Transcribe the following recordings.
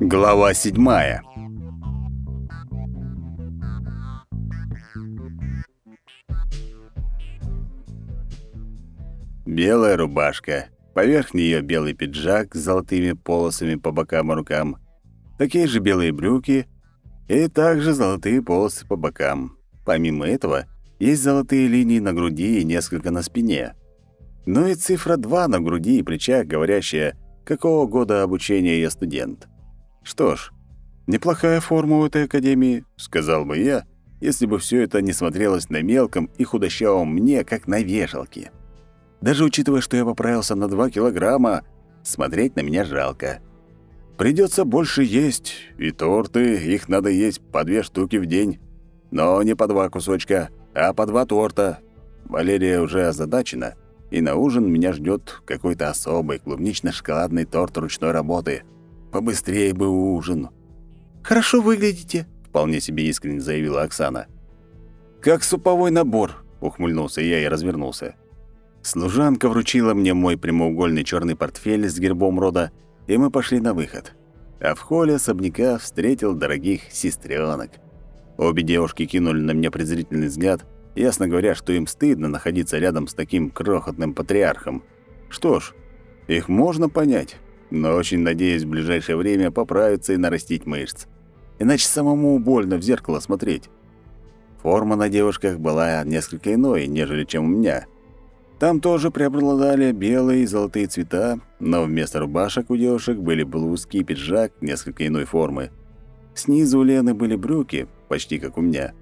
Глава седьмая. Белая рубашка, поверх нее белый пиджак с золотыми полосами по бокам и рукам, такие же белые брюки и также золотые полосы по бокам. Помимо этого, есть золотые линии на груди и несколько на спине. Ну и цифра 2 на груди и плечах, говорящая, какого года обучения я студент. Что ж, неплохая форма у этой академии, сказал бы я, если бы все это не смотрелось на мелком и худощавом мне, как на вешалке. Даже учитывая, что я поправился на 2 килограмма, смотреть на меня жалко. Придется больше есть, и торты, их надо есть по две штуки в день. Но не по два кусочка, а по два торта. Валерия уже озадачена, и на ужин меня ждет какой-то особый клубнично-шоколадный торт ручной работы. Побыстрее бы ужин. «Хорошо выглядите», — вполне себе искренне заявила Оксана. «Как суповой набор», — ухмыльнулся я и развернулся. Служанка вручила мне мой прямоугольный черный портфель с гербом рода, и мы пошли на выход. А в холле особняка встретил дорогих сестренок. Обе девушки кинули на меня презрительный взгляд, ясно говоря, что им стыдно находиться рядом с таким крохотным патриархом. Что ж, их можно понять, но очень надеюсь в ближайшее время поправиться и нарастить мышц. Иначе самому больно в зеркало смотреть. Форма на девушках была несколько иной, нежели чем у меня. Там тоже преобладали белые и золотые цвета, но вместо рубашек у девушек были блузки и пиджак несколько иной формы. Снизу у Лены были брюки, почти как у меня,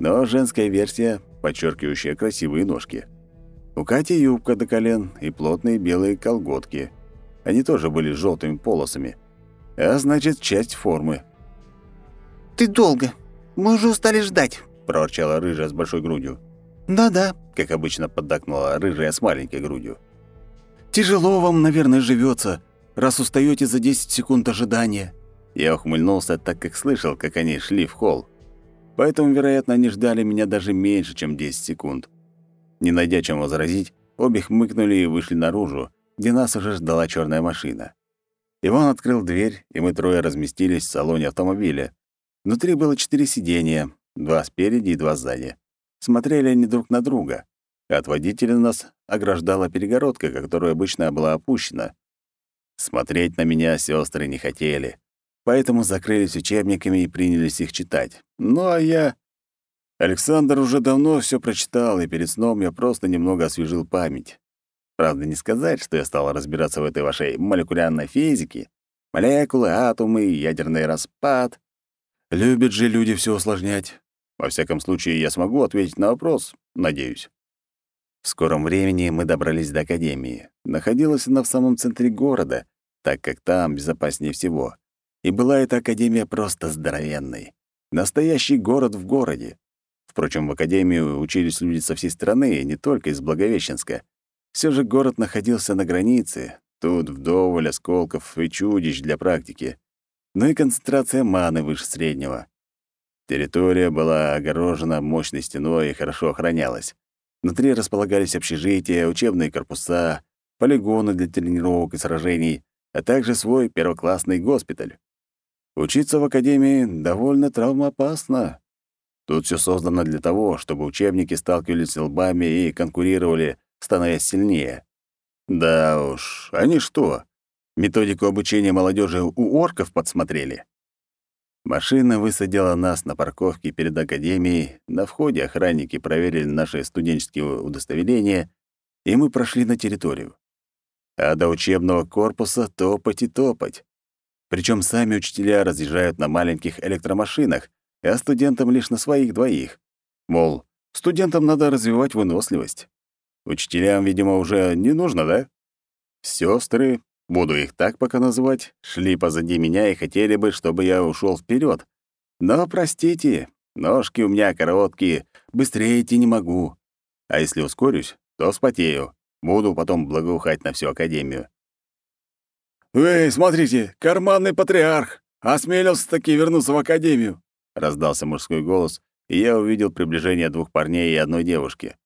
но женская версия, подчеркивающая красивые ножки. У Кати юбка до колен и плотные белые колготки. Они тоже были с желтыми полосами. А значит, часть формы. «Ты долго. Мы уже устали ждать», — проворчала рыжая с большой грудью. «Да-да», — как обычно поддакнула рыжая с маленькой грудью. «Тяжело вам, наверное, живется, раз устаете за 10 секунд ожидания», я ухмыльнулся, так как слышал, как они шли в холл. Поэтому, вероятно, они ждали меня даже меньше, чем 10 секунд. Не найдя чем возразить, обе хмыкнули и вышли наружу, где нас уже ждала черная машина. Иван открыл дверь, и мы трое разместились в салоне автомобиля. Внутри было четыре сиденья, два спереди и два сзади. Смотрели они друг на друга. От водителя нас ограждала перегородка, которая обычно была опущена. Смотреть на меня сестры не хотели поэтому закрылись учебниками и принялись их читать. Ну а я... Александр уже давно все прочитал, и перед сном я просто немного освежил память. Правда, не сказать, что я стал разбираться в этой вашей молекулярной физике. Молекулы, атомы, ядерный распад. Любят же люди все усложнять. Во всяком случае, я смогу ответить на вопрос, надеюсь. В скором времени мы добрались до Академии. Находилась она в самом центре города, так как там безопаснее всего. И была эта академия просто здоровенной. Настоящий город в городе. Впрочем, в академию учились люди со всей страны, не только из Благовещенска. Все же город находился на границе. Тут вдоволь осколков и чудищ для практики. Ну и концентрация маны выше среднего. Территория была огорожена мощной стеной и хорошо охранялась. Внутри располагались общежития, учебные корпуса, полигоны для тренировок и сражений, а также свой первоклассный госпиталь. Учиться в академии довольно травмоопасно. Тут все создано для того, чтобы учебники сталкивались лбами и конкурировали, становясь сильнее. Да уж, они что, методику обучения молодежи у орков подсмотрели? Машина высадила нас на парковке перед академией, на входе охранники проверили наши студенческие удостоверения, и мы прошли на территорию. А до учебного корпуса топать и топать. Причем сами учителя разъезжают на маленьких электромашинах, а студентам лишь на своих двоих. Мол, студентам надо развивать выносливость. Учителям, видимо, уже не нужно, да? Сестры, буду их так пока называть, шли позади меня и хотели бы, чтобы я ушел вперед. Но, простите, ножки у меня короткие, быстрее идти не могу. А если ускорюсь, то вспотею. Буду потом благоухать на всю академию. «Эй, смотрите, карманный патриарх! Осмелился-таки вернуться в академию!» Раздался мужской голос, и я увидел приближение двух парней и одной девушки.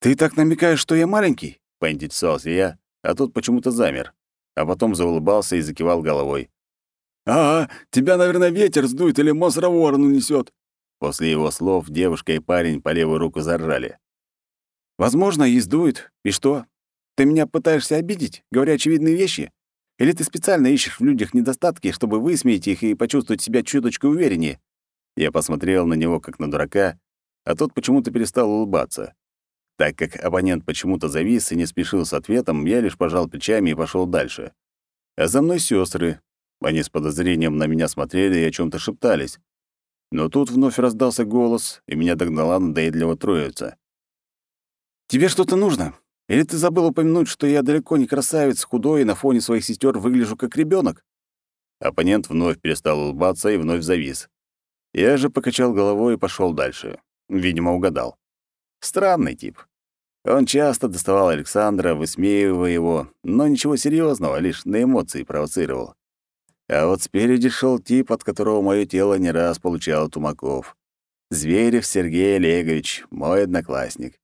«Ты так намекаешь, что я маленький?» — поинтересовался я, а тот почему-то замер, а потом заулыбался и закивал головой. «Ага, тебя, наверное, ветер сдует или мозровор унесет». После его слов девушка и парень по левую руку заржали. «Возможно, и сдует. И что? Ты меня пытаешься обидеть, говоря очевидные вещи? Или ты специально ищешь в людях недостатки, чтобы высмеять их и почувствовать себя чуточку увереннее?» Я посмотрел на него как на дурака, а тот почему-то перестал улыбаться. Так как абонент почему-то завис и не спешил с ответом, я лишь пожал плечами и пошел дальше. А за мной сестры. Они с подозрением на меня смотрели и о чем то шептались. Но тут вновь раздался голос, и меня догнала надоедливо троица. «Тебе что-то нужно? Или ты забыл упомянуть, что я далеко не красавец, худой и на фоне своих сестер выгляжу как ребенок? Оппонент вновь перестал улыбаться и вновь завис. Я же покачал головой и пошел дальше. Видимо, угадал. Странный тип. Он часто доставал Александра, высмеивая его, но ничего серьезного, лишь на эмоции провоцировал. А вот спереди шел тип, от которого мое тело не раз получало тумаков. Зверев Сергей Олегович, мой одноклассник.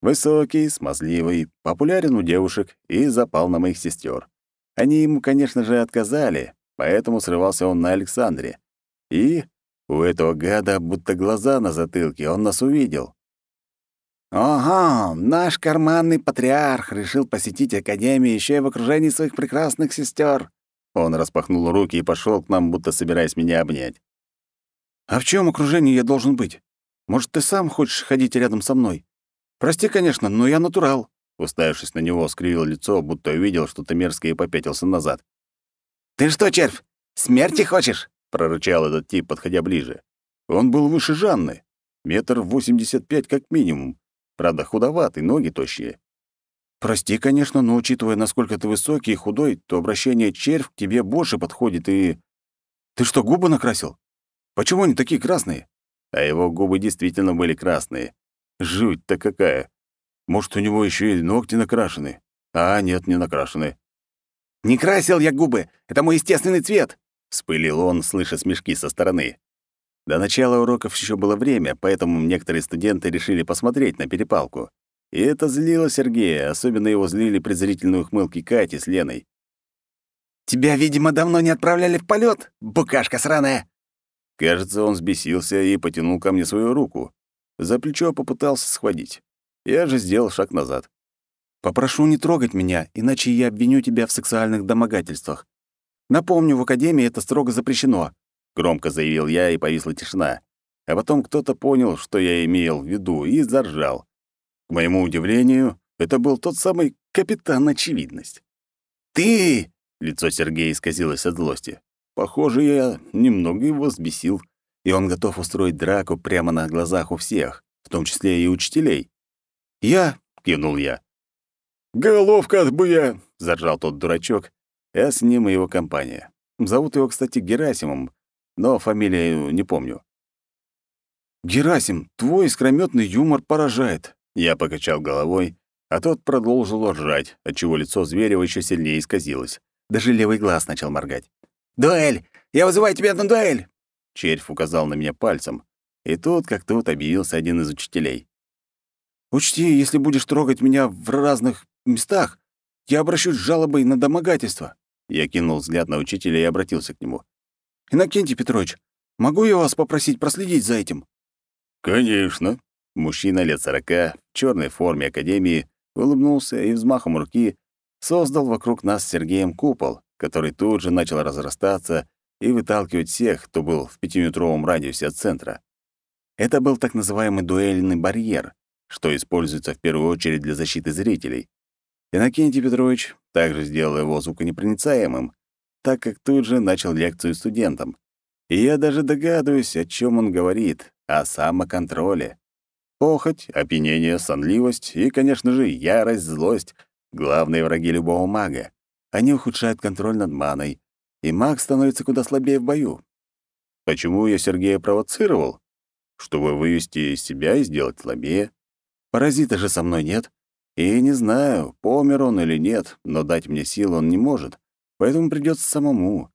Высокий, смазливый, популярен у девушек и запал на моих сестер. Они ему, конечно же, отказали, поэтому срывался он на Александре. И у этого гада будто глаза на затылке, он нас увидел. «Ага, наш карманный патриарх решил посетить Академию еще и в окружении своих прекрасных сестер. Он распахнул руки и пошел к нам, будто собираясь меня обнять. «А в чем окружении я должен быть? Может, ты сам хочешь ходить рядом со мной? Прости, конечно, но я натурал». Уставившись на него, скривил лицо, будто увидел что-то мерзкое и попятился назад. «Ты что, червь, смерти хочешь?» — прорычал этот тип, подходя ближе. Он был выше Жанны, метр восемьдесят пять как минимум, Правда, худоватый, ноги тощие. Прости, конечно, но учитывая, насколько ты высокий и худой, то обращение «червь» к тебе больше подходит и... Ты что, губы накрасил? Почему они такие красные? А его губы действительно были красные. Жуть-то какая. Может, у него еще и ногти накрашены? А, нет, не накрашены. «Не красил я губы! Это мой естественный цвет!» — вспылил он, слыша смешки со стороны. До начала уроков еще было время, поэтому некоторые студенты решили посмотреть на перепалку. И это злило Сергея, особенно его злили презрительные ухмылки Кати с Леной. «Тебя, видимо, давно не отправляли в полет, букашка сраная!» Кажется, он взбесился и потянул ко мне свою руку. За плечо попытался схватить. Я же сделал шаг назад. «Попрошу не трогать меня, иначе я обвиню тебя в сексуальных домогательствах. Напомню, в Академии это строго запрещено. Громко заявил я, и повисла тишина. А потом кто-то понял, что я имел в виду, и заржал. К моему удивлению, это был тот самый капитан Очевидность. «Ты!» — лицо Сергея исказилось от злости. Похоже, я немного его взбесил, и он готов устроить драку прямо на глазах у всех, в том числе и учителей. «Я!» — кивнул я. «Головка от буя!» — заржал тот дурачок, а с ним и его компания. Зовут его, кстати, Герасимом, но фамилию не помню. «Герасим, твой искрометный юмор поражает», — я покачал головой, а тот продолжил ржать, отчего лицо Зверева еще сильнее исказилось. Даже левый глаз начал моргать. «Дуэль! Я вызываю тебя на дуэль!» Червь указал на меня пальцем, и тут, как тут, объявился один из учителей. «Учти, если будешь трогать меня в разных местах, я обращусь с жалобой на домогательство». Я кинул взгляд на учителя и обратился к нему. «Иннокентий Петрович, могу я вас попросить проследить за этим?» «Конечно». Мужчина лет сорока, в черной форме академии, улыбнулся и взмахом руки создал вокруг нас с Сергеем купол, который тут же начал разрастаться и выталкивать всех, кто был в пятиметровом радиусе от центра. Это был так называемый дуэльный барьер, что используется в первую очередь для защиты зрителей. Иннокентий Петрович также сделал его звуконепроницаемым, так как тут же начал лекцию студентам. И я даже догадываюсь, о чем он говорит, о самоконтроле. Похоть, опьянение, сонливость и, конечно же, ярость, злость — главные враги любого мага. Они ухудшают контроль над маной, и маг становится куда слабее в бою. Почему я Сергея провоцировал? Чтобы вывести из себя и сделать слабее. Паразита же со мной нет. И не знаю, помер он или нет, но дать мне сил он не может поэтому придется самому.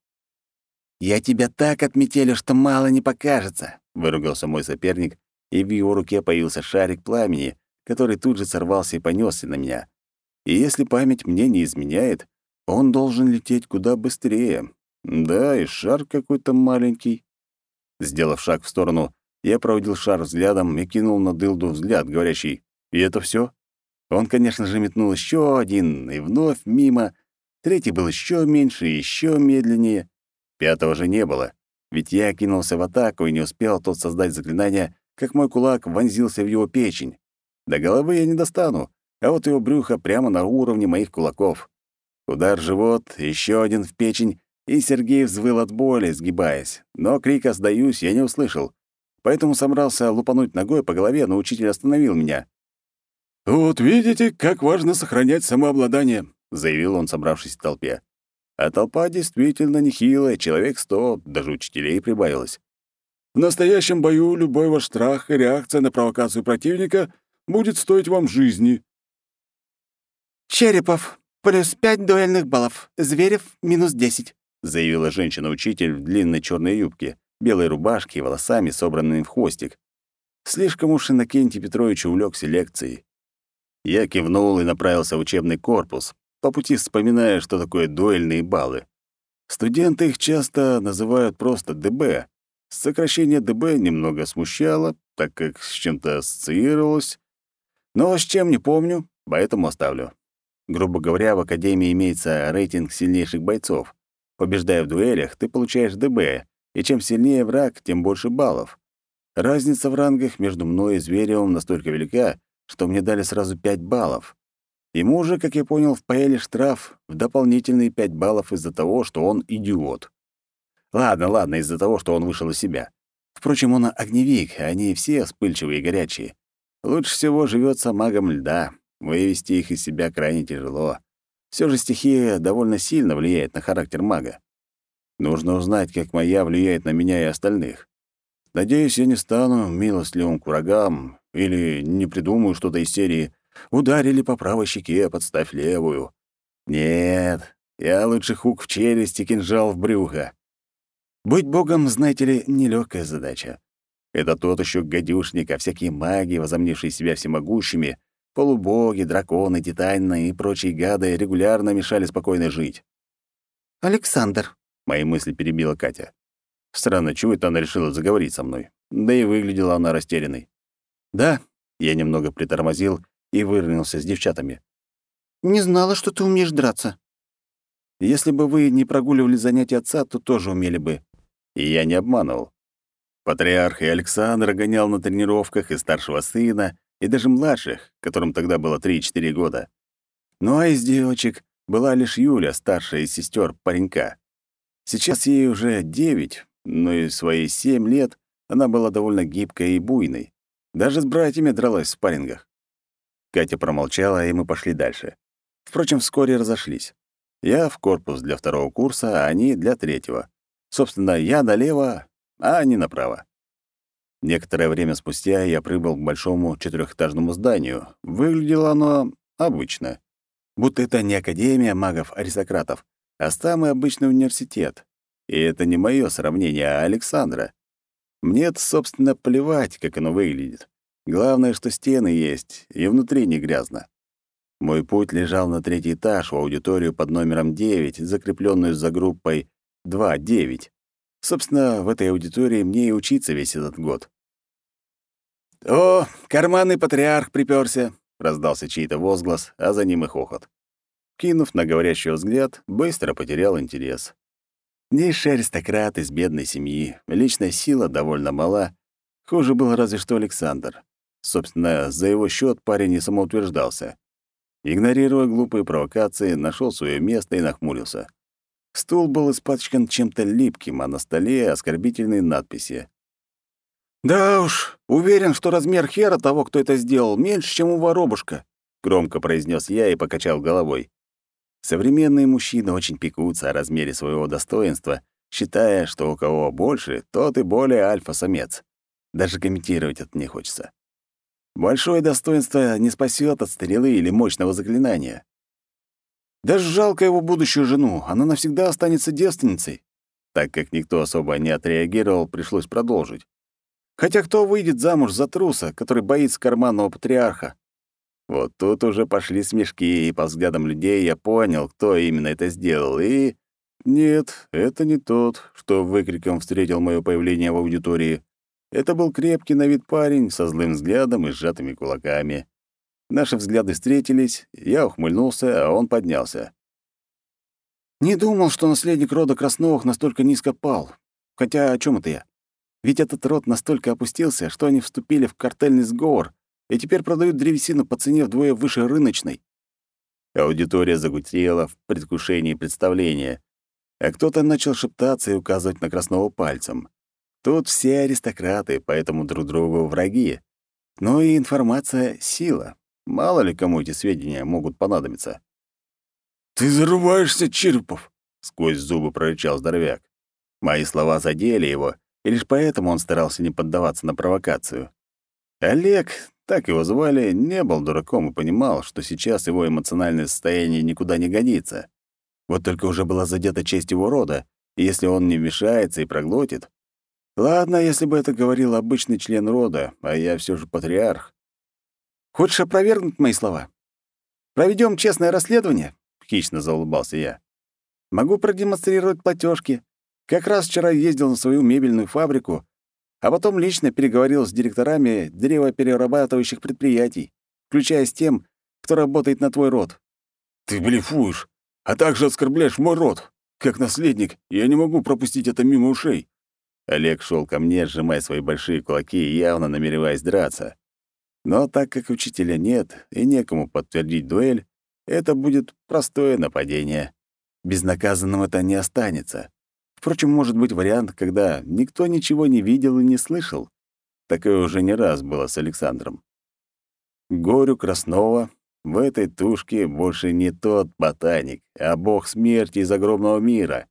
«Я тебя так отметили, что мало не покажется», — выругался мой соперник, и в его руке появился шарик пламени, который тут же сорвался и понесся на меня. И если память мне не изменяет, он должен лететь куда быстрее, Да, и шар какой-то маленький. Сделав шаг в сторону, я проводил шар взглядом и кинул на дылду взгляд, говорящий «И это все? Он, конечно же, метнул еще один, и вновь мимо. Третий был еще меньше и еще медленнее. Пятого же не было, ведь я кинулся в атаку и не успел тот создать заклинание, как мой кулак вонзился в его печень. До головы я не достану, а вот его брюхо прямо на уровне моих кулаков. Удар в живот, еще один в печень, и Сергей взвыл от боли, сгибаясь. Но крика «сдаюсь» я не услышал. Поэтому собрался лупануть ногой по голове, но учитель остановил меня. «Вот видите, как важно сохранять самообладание», — заявил он, собравшись в толпе. А толпа действительно нехилая, человек сто, даже учителей прибавилось. В настоящем бою любой ваш страх и реакция на провокацию противника будет стоить вам жизни. «Черепов, плюс пять дуэльных баллов. Зверев, минус десять», — заявила женщина-учитель в длинной черной юбке, белой рубашке и волосами, собранными в хвостик. Слишком уж Иннокентий Петрович увлекся лекцией. Я кивнул и направился в учебный корпус, по пути вспоминая, что такое дуэльные баллы. Студенты их часто называют просто ДБ. Сокращение ДБ немного смущало, так как с чем-то ассоциировалось. Но с чем не помню, поэтому оставлю. Грубо говоря, в Академии имеется рейтинг сильнейших бойцов. Побеждая в дуэлях, ты получаешь ДБ, и чем сильнее враг, тем больше баллов. Разница в рангах между мной и Зверевым настолько велика, что мне дали сразу 5 баллов. Ему же, как я понял, впаяли штраф в дополнительные 5 баллов из-за того, что он идиот. Ладно, ладно, из-за того, что он вышел из себя. Впрочем, он огневик, а они все вспыльчивые и горячие. Лучше всего живется магом льда. Вывести их из себя крайне тяжело. Все же стихия довольно сильно влияет на характер мага. Нужно узнать, как моя влияет на меня и остальных. Надеюсь, я не стану милостливым к врагам или не придумаю что-то из серии «Ударили по правой щеке, подставь левую». Нет, я лучше хук в челюсть и кинжал в брюхо. Быть богом, знаете ли, нелегкая задача. Это тот еще гадюшник, а всякие маги, возомнившие себя всемогущими, Полубоги, драконы, титаны и прочие гады регулярно мешали спокойно жить. «Александр», — мои мысли перебила Катя. Странно, чего это она решила заговорить со мной? Да и выглядела она растерянной. «Да», — я немного притормозил и выровнялся с девчатами. «Не знала, что ты умеешь драться». «Если бы вы не прогуливали занятия отца, то тоже умели бы». И я не обманывал. Патриарх и Александр гонял на тренировках и старшего сына, и даже младших, которым тогда было 3-4 года. Ну а из девочек была лишь Юля, старшая из сестер паренька. Сейчас ей уже 9, но и свои 7 лет она была довольно гибкой и буйной. Даже с братьями дралась в спаррингах. Катя промолчала, и мы пошли дальше. Впрочем, вскоре разошлись. Я в корпус для второго курса, а они для третьего. Собственно, я налево, а они направо. Некоторое время спустя я прибыл к большому четырехэтажному зданию. Выглядело оно обычно. Будто это не Академия магов-аристократов, а самый обычный университет. И это не мое сравнение, а Александра. мне собственно, плевать, как оно выглядит. Главное, что стены есть, и внутри не грязно. Мой путь лежал на третий этаж в аудиторию под номером 9, закрепленную за группой 2-9. Собственно, в этой аудитории мне и учиться весь этот год. «О, карманный патриарх приперся! раздался чей-то возглас, а за ним и хохот. Кинув на говорящий взгляд, быстро потерял интерес. Низший аристократ из бедной семьи, личная сила довольно мала. Хуже был разве что Александр. Собственно, за его счет парень не самоутверждался. Игнорируя глупые провокации, нашел свое место и нахмурился. Стул был испачкан чем-то липким, а на столе оскорбительные надписи. «Да уж, уверен, что размер хера того, кто это сделал, меньше, чем у воробушка», — громко произнес я и покачал головой. Современные мужчины очень пекутся о размере своего достоинства, считая, что у кого больше, тот и более альфа-самец. Даже комментировать это не хочется. Большое достоинство не спасет от стрелы или мощного заклинания. Даже жалко его будущую жену, она навсегда останется девственницей. Так как никто особо не отреагировал, пришлось продолжить. Хотя кто выйдет замуж за труса, который боится карманного патриарха? Вот тут уже пошли смешки, и по взглядам людей я понял, кто именно это сделал, и... Нет, это не тот, что выкриком встретил мое появление в аудитории. Это был крепкий на вид парень со злым взглядом и сжатыми кулаками. Наши взгляды встретились, я ухмыльнулся, а он поднялся. Не думал, что наследник рода Красновых настолько низко пал. Хотя о чем это я? Ведь этот род настолько опустился, что они вступили в картельный сговор и теперь продают древесину по цене вдвое выше рыночной. Аудитория загутерела в предвкушении представления, а кто-то начал шептаться и указывать на Красного пальцем. Тут все аристократы, поэтому друг другу враги. Но и информация — сила. Мало ли кому эти сведения могут понадобиться. «Ты зарываешься, Черепов!» — сквозь зубы прорычал здоровяк. Мои слова задели его, и лишь поэтому он старался не поддаваться на провокацию. Олег, так его звали, не был дураком и понимал, что сейчас его эмоциональное состояние никуда не годится. Вот только уже была задета честь его рода, и если он не вмешается и проглотит... Ладно, если бы это говорил обычный член рода, а я все же патриарх. Хочешь опровергнуть мои слова? Проведем честное расследование? Хищно заулыбался я. Могу продемонстрировать платежки. Как раз вчера ездил на свою мебельную фабрику, а потом лично переговорил с директорами древоперерабатывающих предприятий, включая с тем, кто работает на твой род. Ты блефуешь, а также оскорбляешь мой род. Как наследник, я не могу пропустить это мимо ушей. Олег шел ко мне, сжимая свои большие кулаки и явно намереваясь драться. Но так как учителя нет и некому подтвердить дуэль, это будет простое нападение. Безнаказанным это не останется. Впрочем, может быть вариант, когда никто ничего не видел и не слышал. Такое уже не раз было с Александром. Горю Краснова в этой тушке больше не тот ботаник, а бог смерти из огромного мира.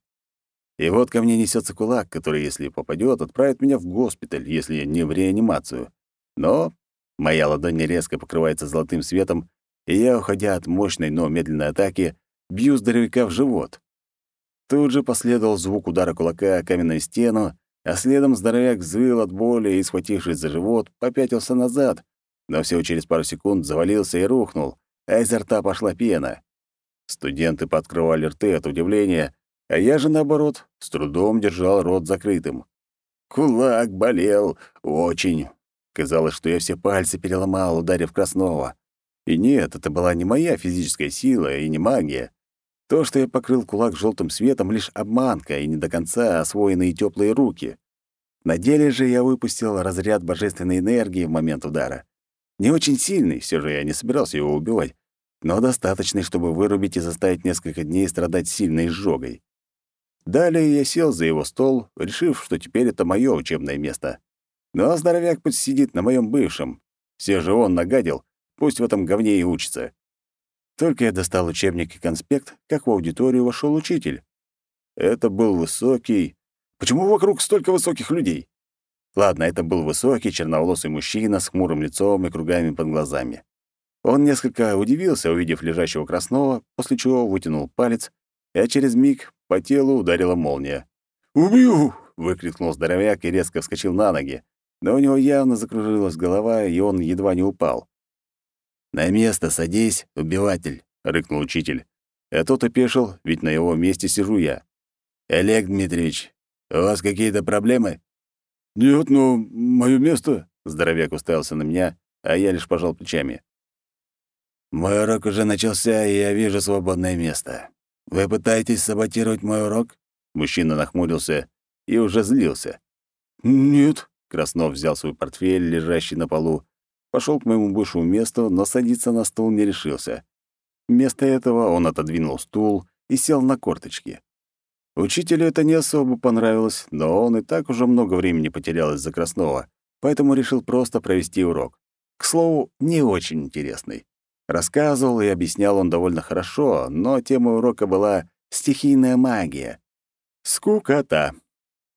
И вот ко мне несется кулак, который, если попадет, отправит меня в госпиталь, если не в реанимацию. Но моя ладонь резко покрывается золотым светом, и я, уходя от мощной, но медленной атаки, бью здоровяка в живот. Тут же последовал звук удара кулака о каменную стену, а следом здоровяк взвыл от боли и, схватившись за живот, попятился назад, но всего через пару секунд завалился и рухнул, а изо рта пошла пена. Студенты подкрывали рты от удивления, а я же, наоборот, с трудом держал рот закрытым. Кулак болел очень. Казалось, что я все пальцы переломал, ударив Краснова. И нет, это была не моя физическая сила и не магия. То, что я покрыл кулак желтым светом, лишь обманка и не до конца освоенные теплые руки. На деле же я выпустил разряд божественной энергии в момент удара. Не очень сильный, все же я не собирался его убивать, но достаточный, чтобы вырубить и заставить несколько дней страдать сильной изжогой. Далее я сел за его стол, решив, что теперь это мое учебное место. Ну а здоровяк пусть сидит на моем бывшем. Все же он нагадил, пусть в этом говне и учится. Только я достал учебник и конспект, как в аудиторию вошел учитель. Это был высокий... Почему вокруг столько высоких людей? Ладно, это был высокий, черноволосый мужчина с хмурым лицом и кругами под глазами. Он несколько удивился, увидев лежащего красного, после чего вытянул палец, а через миг по телу ударила молния. «Убью!» — выкрикнул здоровяк и резко вскочил на ноги, но у него явно закружилась голова, и он едва не упал. «На место садись, убиватель», — рыкнул учитель. А тот опешил, ведь на его месте сижу я. «Олег Дмитриевич, у вас какие-то проблемы?» «Нет, но мое место...» — здоровяк уставился на меня, а я лишь пожал плечами. «Мой урок уже начался, и я вижу свободное место. Вы пытаетесь саботировать мой урок?» Мужчина нахмурился и уже злился. «Нет», — Краснов взял свой портфель, лежащий на полу, пошел к моему бывшему месту, но садиться на стул не решился. Вместо этого он отодвинул стул и сел на корточки. Учителю это не особо понравилось, но он и так уже много времени потерял из-за Краснова, поэтому решил просто провести урок. К слову, не очень интересный. Рассказывал и объяснял он довольно хорошо, но тема урока была «стихийная магия». Скукота.